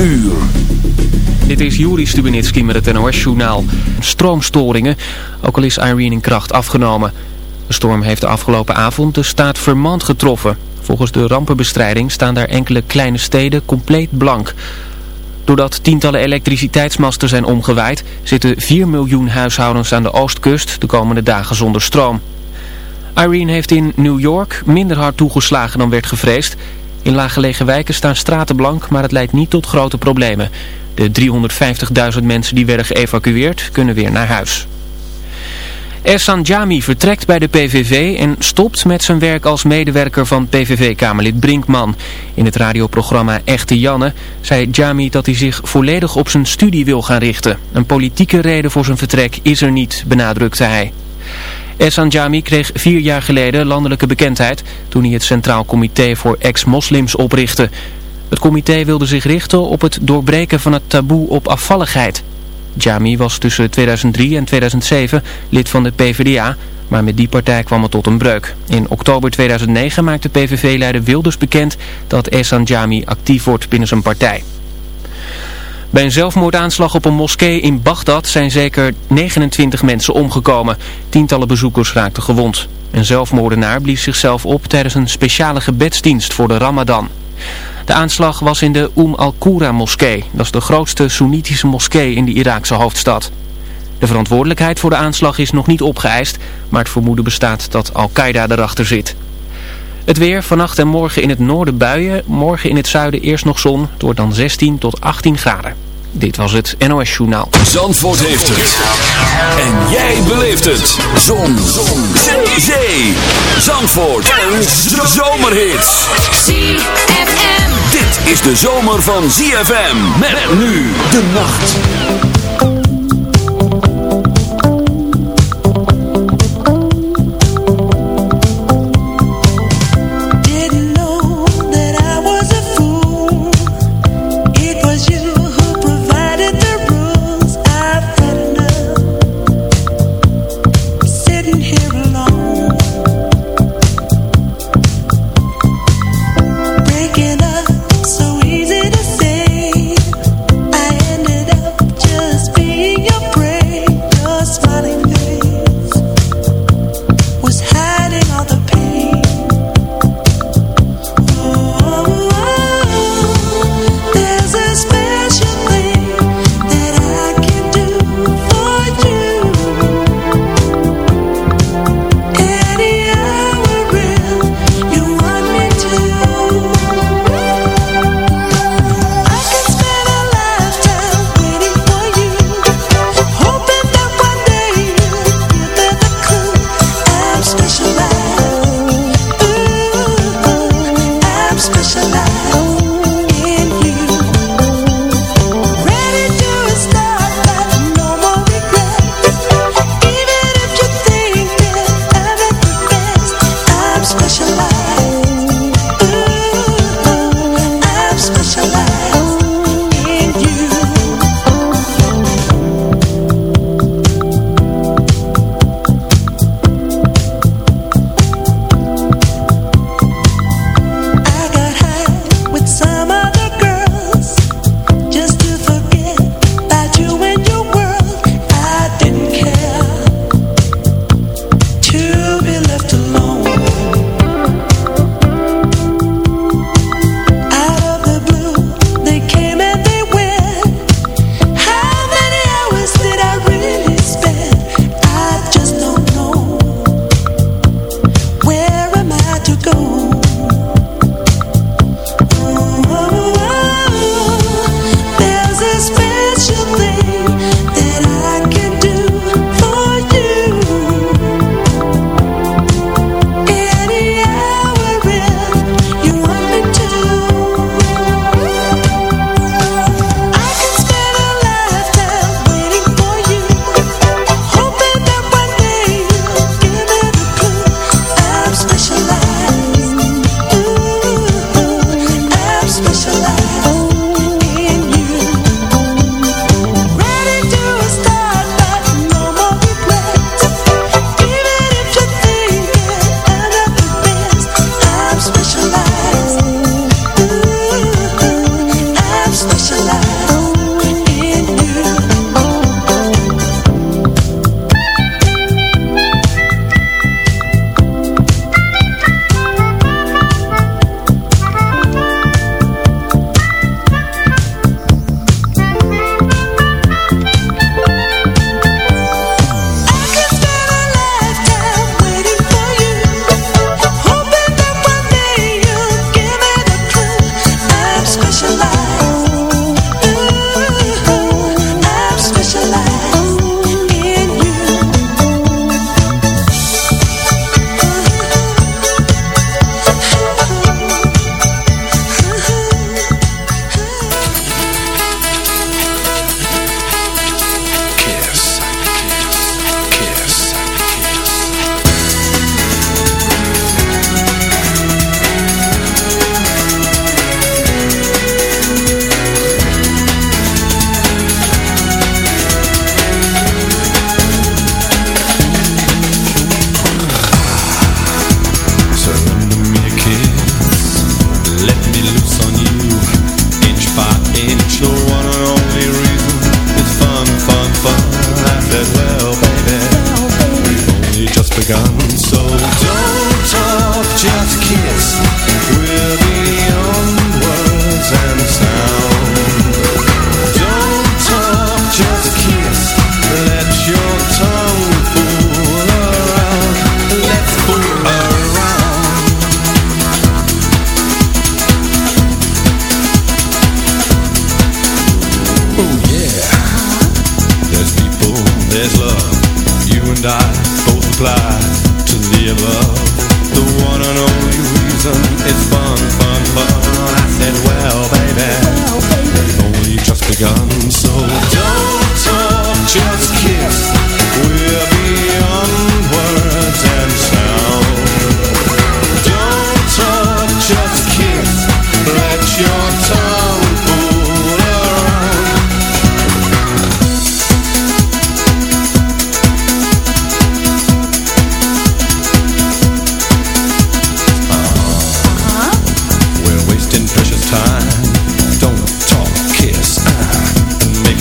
Uur. Dit is Juri Stubenitski met het NOS-journaal. Stroomstoringen, ook al is Irene in kracht afgenomen. De storm heeft de afgelopen avond de staat Vermont getroffen. Volgens de rampenbestrijding staan daar enkele kleine steden compleet blank. Doordat tientallen elektriciteitsmasten zijn omgewaaid... zitten 4 miljoen huishoudens aan de oostkust de komende dagen zonder stroom. Irene heeft in New York minder hard toegeslagen dan werd gevreesd... In laaggelegen wijken staan straten blank, maar het leidt niet tot grote problemen. De 350.000 mensen die werden geëvacueerd kunnen weer naar huis. Ersan Jami vertrekt bij de PVV en stopt met zijn werk als medewerker van PVV-kamerlid Brinkman. In het radioprogramma Echte Janne zei Jami dat hij zich volledig op zijn studie wil gaan richten. Een politieke reden voor zijn vertrek is er niet, benadrukte hij. Ehsan Jami kreeg vier jaar geleden landelijke bekendheid toen hij het Centraal Comité voor Ex-Moslims oprichtte. Het comité wilde zich richten op het doorbreken van het taboe op afvalligheid. Jami was tussen 2003 en 2007 lid van de PvdA, maar met die partij kwam het tot een breuk. In oktober 2009 maakte PVV-leider Wilders bekend dat Ehsan Jami actief wordt binnen zijn partij. Bij een zelfmoordaanslag op een moskee in Bagdad zijn zeker 29 mensen omgekomen. Tientallen bezoekers raakten gewond. Een zelfmoordenaar blies zichzelf op tijdens een speciale gebedsdienst voor de Ramadan. De aanslag was in de Umm al-Qura moskee. Dat is de grootste Soenitische moskee in de Iraakse hoofdstad. De verantwoordelijkheid voor de aanslag is nog niet opgeëist, maar het vermoeden bestaat dat Al-Qaeda erachter zit. Het weer, vannacht en morgen in het noorden buien, morgen in het zuiden eerst nog zon, het wordt dan 16 tot 18 graden. Dit was het NOS Journaal. Zandvoort heeft het. En jij beleeft het. Zon. Zon. Zee. Zee. Zandvoort. En zomerhits. ZFM. Dit is de zomer van ZFM. Met nu de nacht.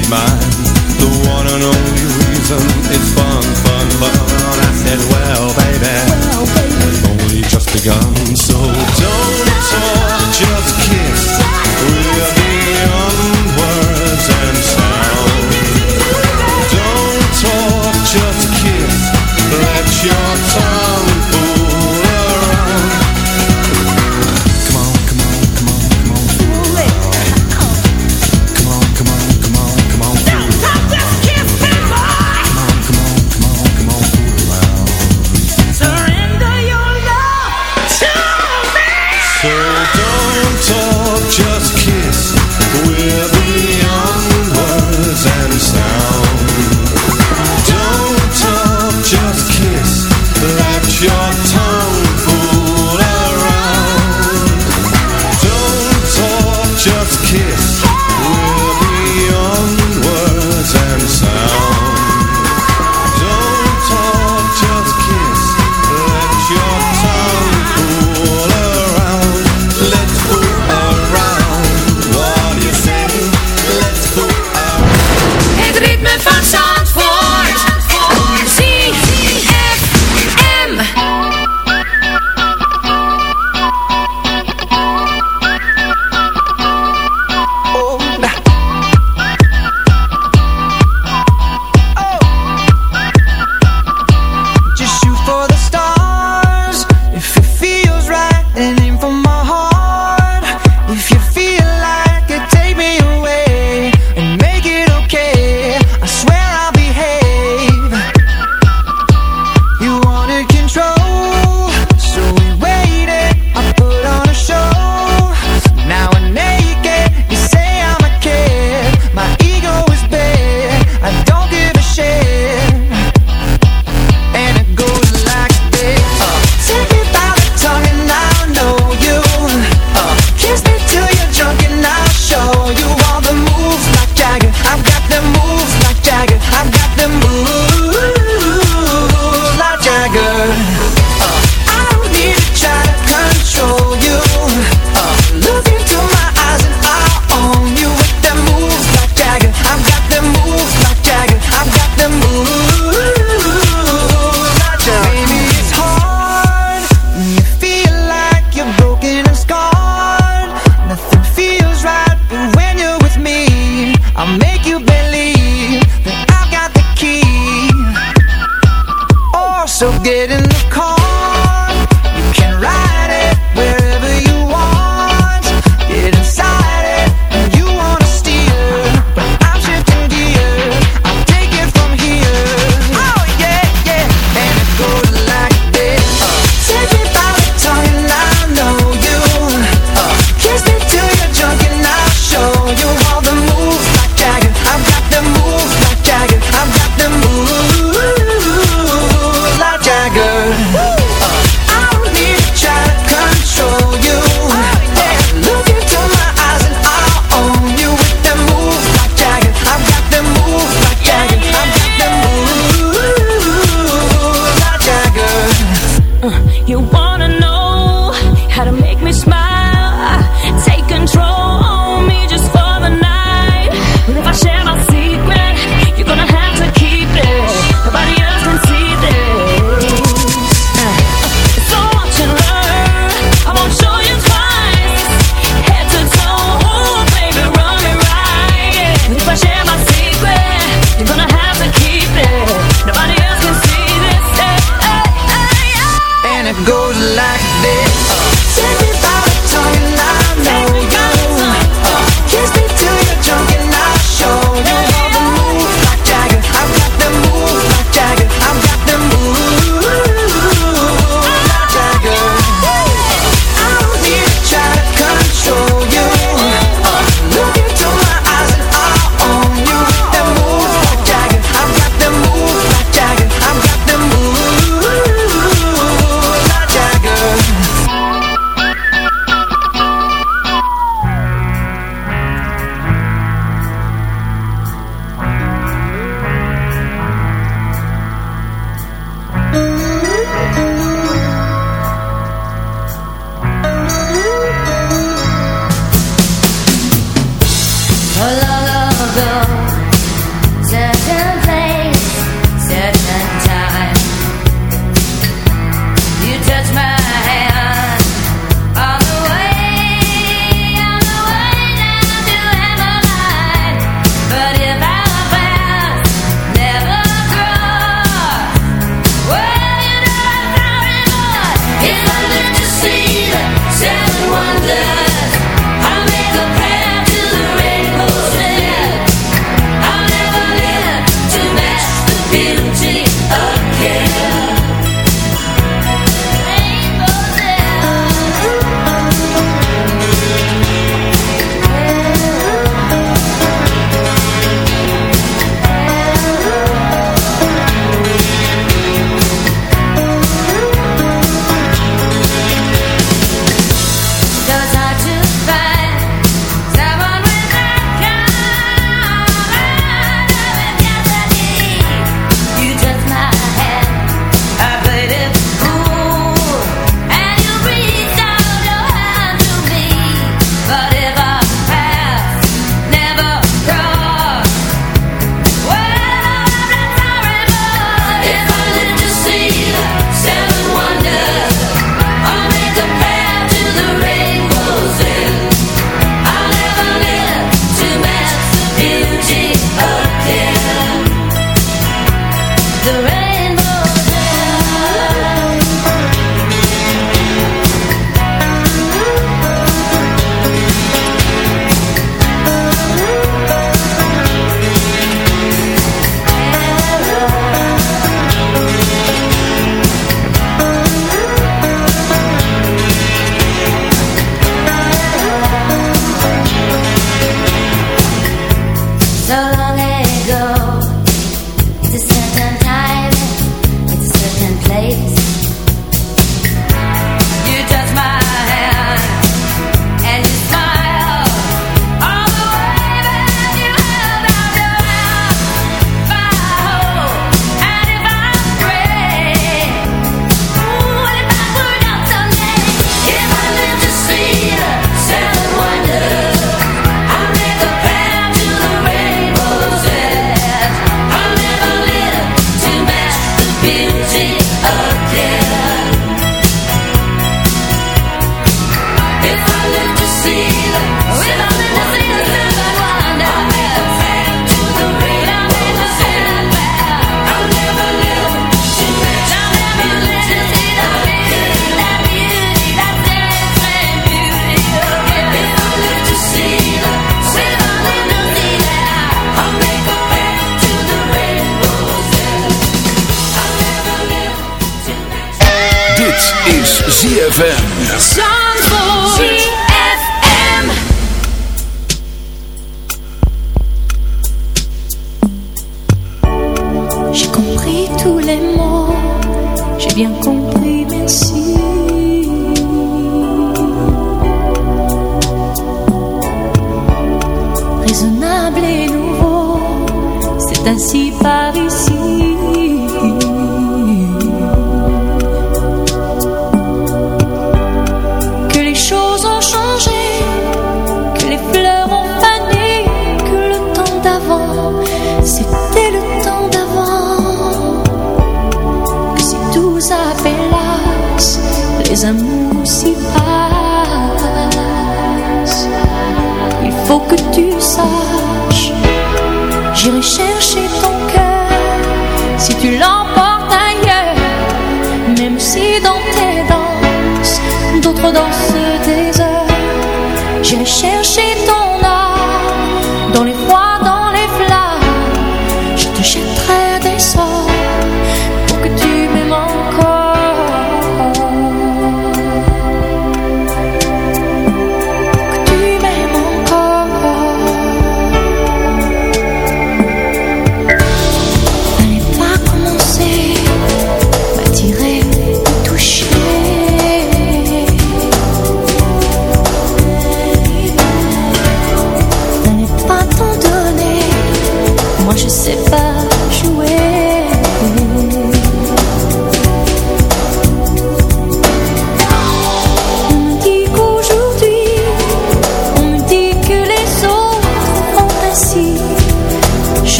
wasted mine The one and only reason is fun, fun, fun. I said, well, baby, well, baby. It's only just begun So don't talk, just kiss. We'll be on words and control.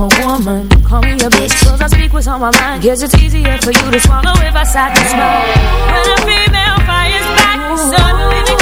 I'm a woman. Call me a bitch, cause I speak what's on my mind. Guess it's easier for you to swallow if I sat and smile. When a female fires back, suddenly the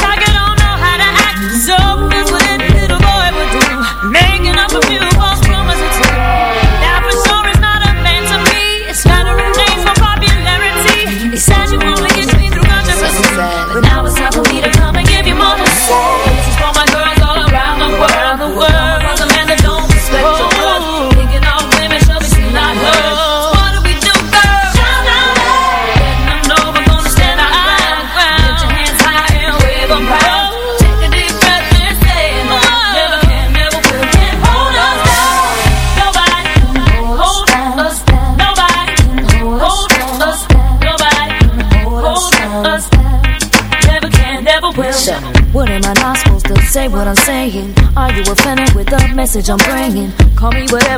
message I'm bringing. Call me whatever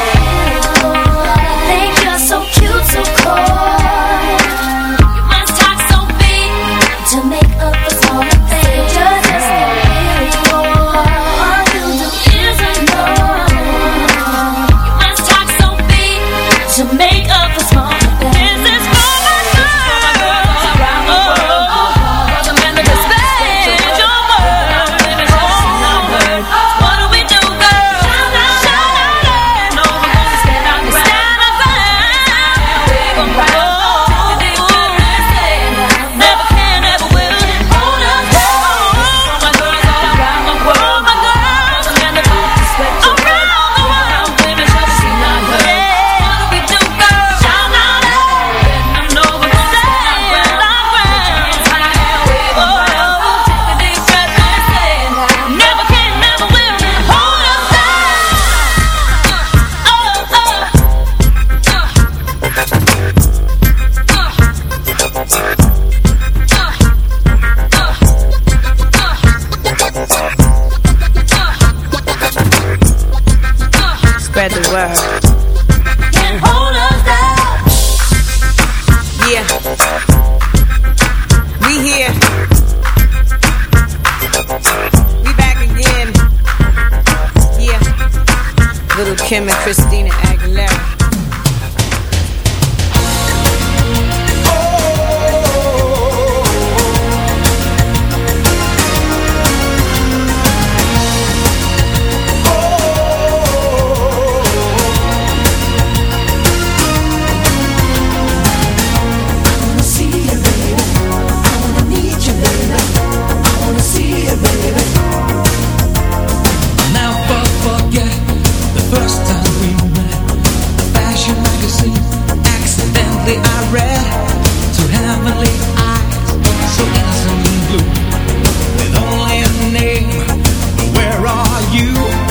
I read heavenly eyes, so innocent blue, with only a name. Where are you?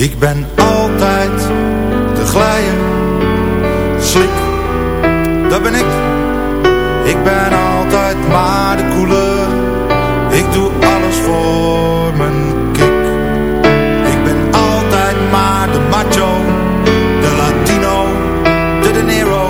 Ik ben altijd de glijer, slik, dat ben ik. Ik ben altijd maar de koele, ik doe alles voor mijn kick. Ik ben altijd maar de macho, de latino, de de nero.